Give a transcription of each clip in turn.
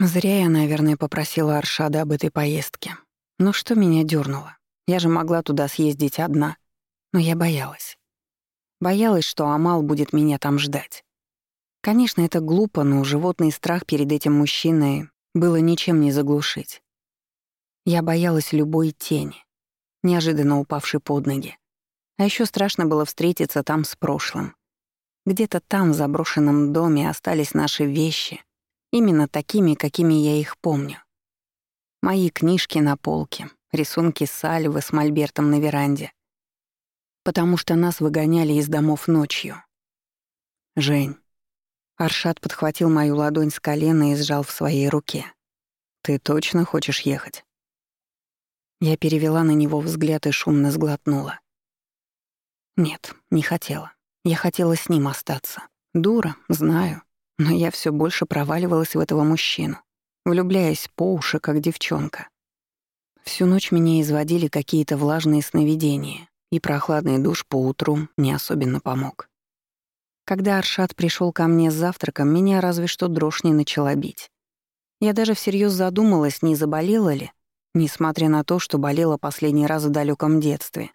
Зря я, наверное, попросила Аршада об этой поездке. Но что меня дёрнуло? Я же могла туда съездить одна. Но я боялась. Боялась, что Амал будет меня там ждать. Конечно, это глупо, но животный страх перед этим мужчиной было ничем не заглушить. Я боялась любой тени, неожиданно упавшей под ноги. А еще страшно было встретиться там с прошлым. Где-то там, в заброшенном доме, остались наши вещи, именно такими, какими я их помню. Мои книжки на полке, рисунки Сальвы с мольбертом на веранде. Потому что нас выгоняли из домов ночью. «Жень». Аршат подхватил мою ладонь с колена и сжал в своей руке. «Ты точно хочешь ехать?» Я перевела на него взгляд и шумно сглотнула. Нет, не хотела. Я хотела с ним остаться. Дура, знаю. Но я все больше проваливалась в этого мужчину, влюбляясь по уши, как девчонка. Всю ночь меня изводили какие-то влажные сновидения, и прохладный душ по утру не особенно помог. Когда Аршат пришел ко мне с завтраком, меня разве что дрожь не начала бить. Я даже всерьез задумалась, не заболела ли, несмотря на то, что болела последний раз в далеком детстве.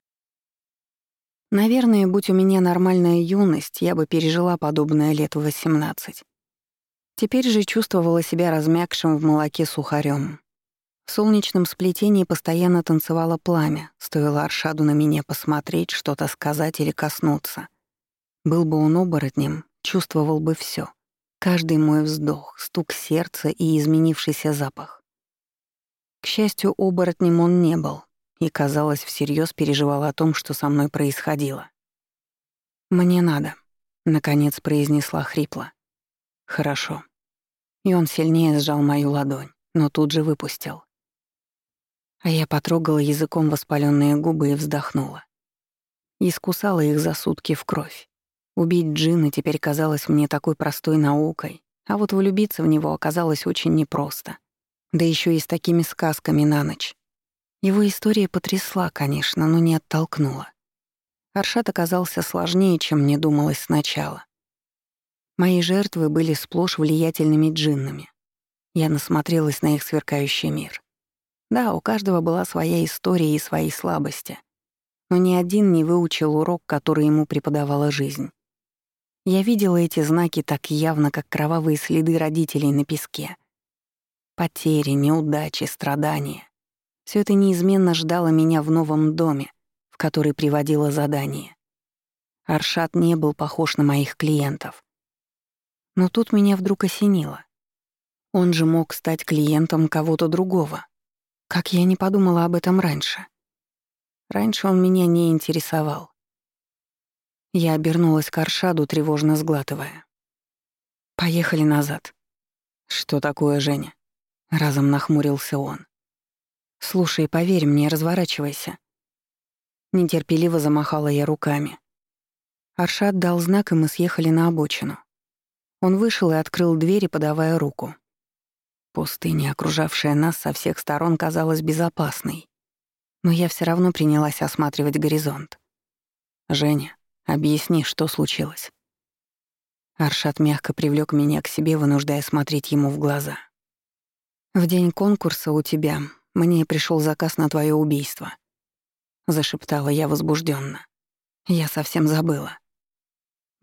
Наверное, будь у меня нормальная юность, я бы пережила подобное лет в 18. Теперь же чувствовала себя размягшим в молоке сухарем. В солнечном сплетении постоянно танцевало пламя, стоило Аршаду на меня посмотреть, что-то сказать или коснуться. Был бы он оборотнем, чувствовал бы все. Каждый мой вздох, стук сердца и изменившийся запах. К счастью, оборотнем он не был, и, казалось, всерьез переживал о том, что со мной происходило. «Мне надо», — наконец произнесла хрипло. «Хорошо». И он сильнее сжал мою ладонь, но тут же выпустил. А я потрогала языком воспаленные губы и вздохнула. Искусала их за сутки в кровь. Убить Джина теперь казалось мне такой простой наукой, а вот влюбиться в него оказалось очень непросто. Да еще и с такими сказками на ночь. Его история потрясла, конечно, но не оттолкнула. Аршат оказался сложнее, чем мне думалось сначала. Мои жертвы были сплошь влиятельными джиннами. Я насмотрелась на их сверкающий мир. Да, у каждого была своя история и свои слабости. Но ни один не выучил урок, который ему преподавала жизнь. Я видела эти знаки так явно, как кровавые следы родителей на песке. Потери, неудачи, страдания. Все это неизменно ждало меня в новом доме, в который приводило задание. Аршат не был похож на моих клиентов. Но тут меня вдруг осенило. Он же мог стать клиентом кого-то другого. Как я не подумала об этом раньше. Раньше он меня не интересовал. Я обернулась к Аршаду, тревожно сглатывая. «Поехали назад». «Что такое, Женя?» Разом нахмурился он. «Слушай, поверь мне, разворачивайся». Нетерпеливо замахала я руками. Аршат дал знак, и мы съехали на обочину. Он вышел и открыл дверь, подавая руку. Пустыня, окружавшая нас со всех сторон, казалась безопасной. Но я все равно принялась осматривать горизонт. «Женя, объясни, что случилось?» Аршат мягко привлек меня к себе, вынуждая смотреть ему в глаза. «В день конкурса у тебя мне пришел заказ на твое убийство», — зашептала я возбужденно. Я совсем забыла.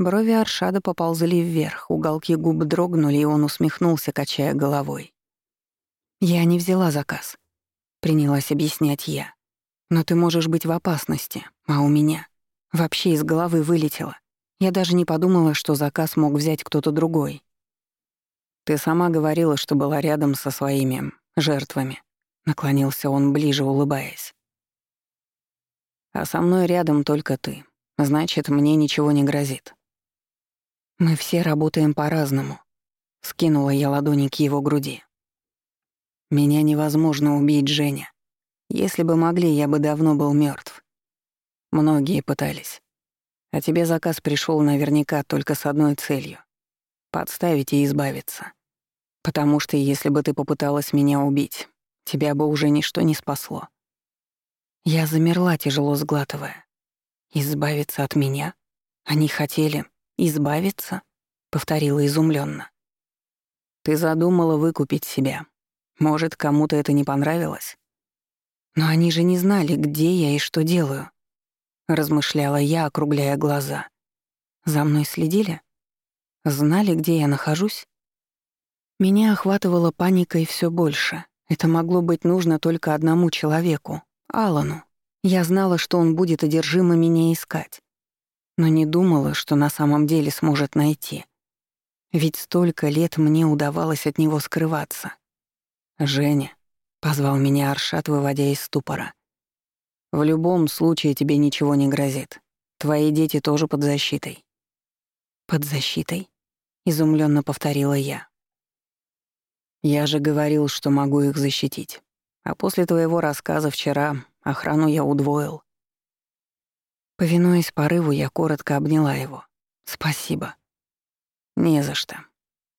Брови Аршада поползли вверх, уголки губ дрогнули, и он усмехнулся, качая головой. «Я не взяла заказ», — принялась объяснять я. «Но ты можешь быть в опасности, а у меня вообще из головы вылетело. Я даже не подумала, что заказ мог взять кто-то другой». «Ты сама говорила, что была рядом со своими жертвами», Наклонился он ближе, улыбаясь. «А со мной рядом только ты. Значит, мне ничего не грозит». «Мы все работаем по-разному», — скинула я ладони к его груди. «Меня невозможно убить, Женя. Если бы могли, я бы давно был мертв. Многие пытались. А тебе заказ пришел наверняка только с одной целью — подставить и избавиться. Потому что если бы ты попыталась меня убить, Тебя бы уже ничто не спасло. Я замерла, тяжело сглатывая. Избавиться от меня? Они хотели избавиться? Повторила изумленно. Ты задумала выкупить себя. Может, кому-то это не понравилось? Но они же не знали, где я и что делаю. Размышляла я, округляя глаза. За мной следили? Знали, где я нахожусь? Меня охватывала паника и все больше. Это могло быть нужно только одному человеку — Алану. Я знала, что он будет одержимо меня искать. Но не думала, что на самом деле сможет найти. Ведь столько лет мне удавалось от него скрываться. «Женя», — позвал меня Аршат, выводя из ступора. «В любом случае тебе ничего не грозит. Твои дети тоже под защитой». «Под защитой?» — изумленно повторила я. «Я же говорил, что могу их защитить. А после твоего рассказа вчера охрану я удвоил». Повинуясь порыву, я коротко обняла его. «Спасибо». «Не за что».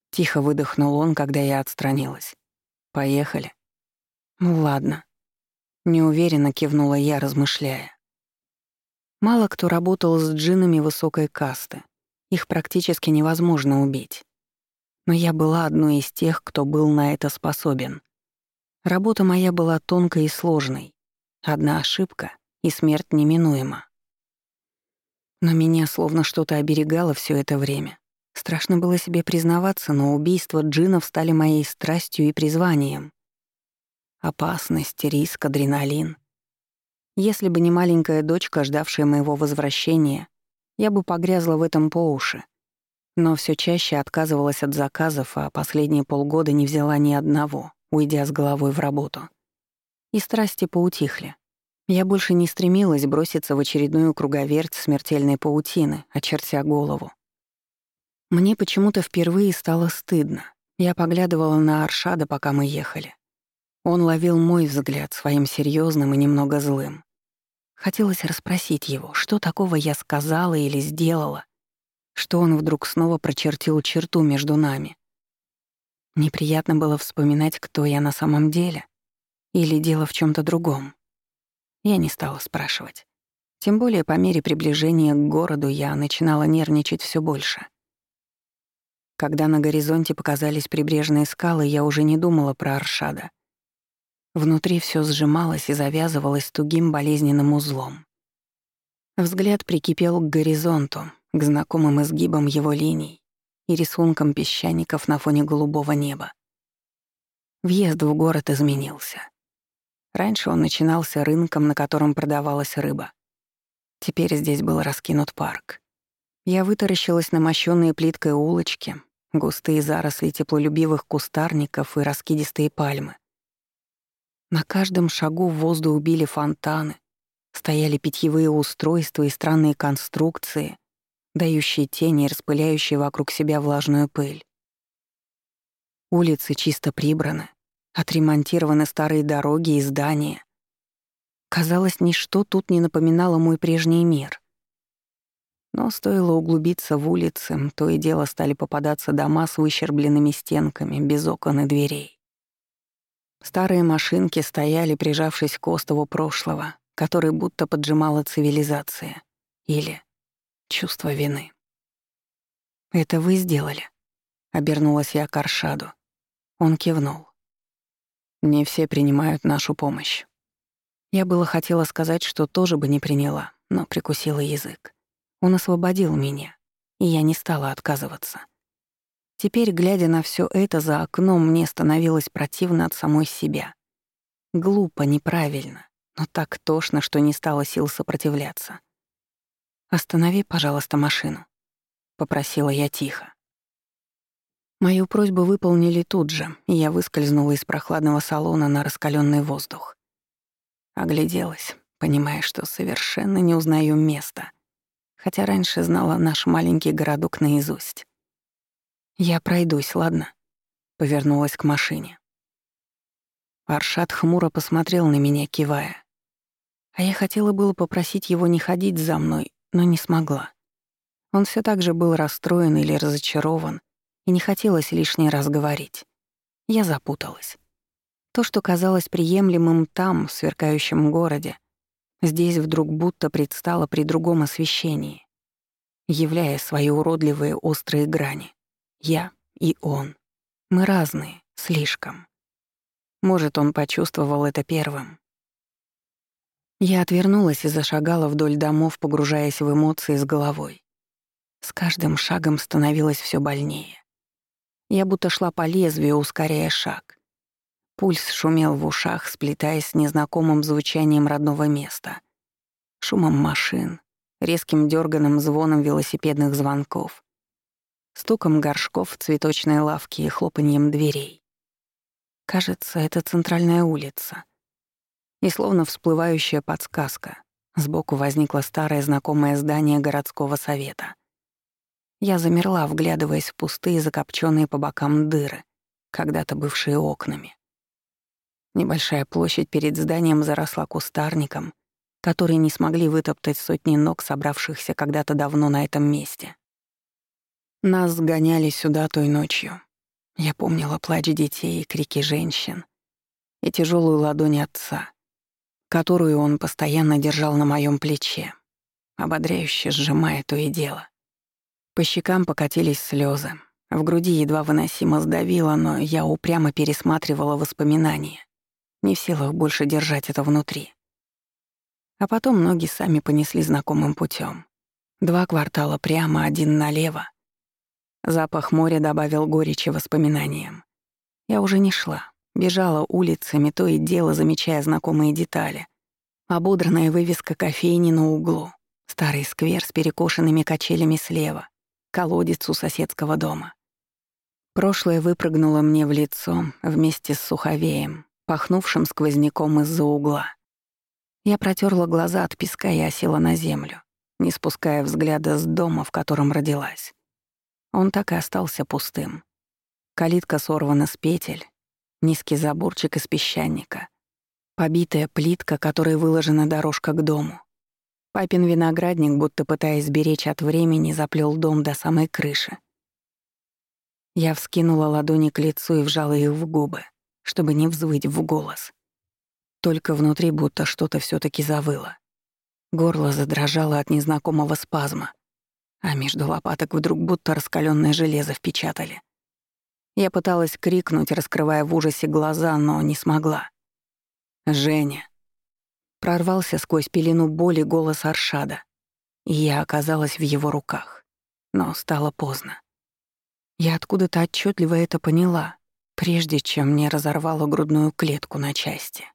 Тихо выдохнул он, когда я отстранилась. «Поехали». «Ну ладно». Неуверенно кивнула я, размышляя. Мало кто работал с джинами высокой касты. Их практически невозможно убить. Но я была одной из тех, кто был на это способен. Работа моя была тонкой и сложной. Одна ошибка, и смерть неминуема. Но меня словно что-то оберегало все это время. Страшно было себе признаваться, но убийства джинов стали моей страстью и призванием. Опасность, риск, адреналин. Если бы не маленькая дочка, ждавшая моего возвращения, я бы погрязла в этом по уши. Но все чаще отказывалась от заказов, а последние полгода не взяла ни одного, уйдя с головой в работу. И страсти поутихли. Я больше не стремилась броситься в очередную круговерть смертельной паутины, очертя голову. Мне почему-то впервые стало стыдно. Я поглядывала на Аршада, пока мы ехали. Он ловил мой взгляд своим серьезным и немного злым. Хотелось расспросить его, что такого я сказала или сделала, что он вдруг снова прочертил черту между нами. Неприятно было вспоминать, кто я на самом деле, или дело в чем то другом. Я не стала спрашивать. Тем более по мере приближения к городу я начинала нервничать все больше. Когда на горизонте показались прибрежные скалы, я уже не думала про Аршада — Внутри все сжималось и завязывалось тугим болезненным узлом. Взгляд прикипел к горизонту, к знакомым изгибам его линий и рисункам песчаников на фоне голубого неба. Въезд в город изменился. Раньше он начинался рынком, на котором продавалась рыба. Теперь здесь был раскинут парк. Я вытаращилась на мощённые плиткой улочки, густые заросли теплолюбивых кустарников и раскидистые пальмы. На каждом шагу в воздух убили фонтаны, стояли питьевые устройства и странные конструкции, дающие тени и распыляющие вокруг себя влажную пыль. Улицы чисто прибраны, отремонтированы старые дороги и здания. Казалось, ничто тут не напоминало мой прежний мир. Но стоило углубиться в улицы, то и дело стали попадаться дома с выщербленными стенками, без окон и дверей. Старые машинки стояли, прижавшись к остову прошлого, который будто поджимала цивилизация. Или чувство вины. «Это вы сделали?» — обернулась я к Аршаду. Он кивнул. «Не все принимают нашу помощь». Я было хотела сказать, что тоже бы не приняла, но прикусила язык. Он освободил меня, и я не стала отказываться. Теперь, глядя на все это за окном, мне становилось противно от самой себя. Глупо, неправильно, но так тошно, что не стало сил сопротивляться. «Останови, пожалуйста, машину», — попросила я тихо. Мою просьбу выполнили тут же, и я выскользнула из прохладного салона на раскаленный воздух. Огляделась, понимая, что совершенно не узнаю место, хотя раньше знала наш маленький городок наизусть. «Я пройдусь, ладно?» Повернулась к машине. Аршат хмуро посмотрел на меня, кивая. А я хотела было попросить его не ходить за мной, но не смогла. Он все так же был расстроен или разочарован, и не хотелось лишний раз говорить. Я запуталась. То, что казалось приемлемым там, в сверкающем городе, здесь вдруг будто предстало при другом освещении, являя свои уродливые острые грани. Я и он. Мы разные, слишком. Может, он почувствовал это первым. Я отвернулась и зашагала вдоль домов, погружаясь в эмоции с головой. С каждым шагом становилось все больнее. Я будто шла по лезвию, ускоряя шаг. Пульс шумел в ушах, сплетаясь с незнакомым звучанием родного места. Шумом машин, резким дерганым звоном велосипедных звонков, стуком горшков в цветочной лавке и хлопаньем дверей. Кажется, это центральная улица. И словно всплывающая подсказка, сбоку возникло старое знакомое здание городского совета. Я замерла, вглядываясь в пустые, закопченные по бокам дыры, когда-то бывшие окнами. Небольшая площадь перед зданием заросла кустарником, который не смогли вытоптать сотни ног, собравшихся когда-то давно на этом месте. Нас сгоняли сюда той ночью. Я помнила плач детей и крики женщин, и тяжелую ладонь отца, которую он постоянно держал на моем плече, ободряюще сжимая то и дело. По щекам покатились слезы, в груди едва выносимо сдавило, но я упрямо пересматривала воспоминания, не в силах больше держать это внутри. А потом ноги сами понесли знакомым путем. Два квартала прямо, один налево. Запах моря добавил горечи воспоминаниям. Я уже не шла, бежала улицами, то и дело замечая знакомые детали. Ободранная вывеска кофейни на углу, старый сквер с перекошенными качелями слева, колодец у соседского дома. Прошлое выпрыгнуло мне в лицо вместе с суховеем, пахнувшим сквозняком из-за угла. Я протерла глаза от песка и осела на землю, не спуская взгляда с дома, в котором родилась. Он так и остался пустым. Калитка сорвана с петель, низкий заборчик из песчаника, побитая плитка, которой выложена дорожка к дому. Папин виноградник, будто пытаясь сберечь от времени, заплел дом до самой крыши. Я вскинула ладони к лицу и вжала их в губы чтобы не взвыть в голос. Только внутри будто что-то все таки завыло. Горло задрожало от незнакомого спазма, а между лопаток вдруг будто раскаленное железо впечатали. Я пыталась крикнуть, раскрывая в ужасе глаза, но не смогла. «Женя!» Прорвался сквозь пелену боли голос Аршада, и я оказалась в его руках. Но стало поздно. Я откуда-то отчетливо это поняла, прежде чем мне разорвало грудную клетку на части.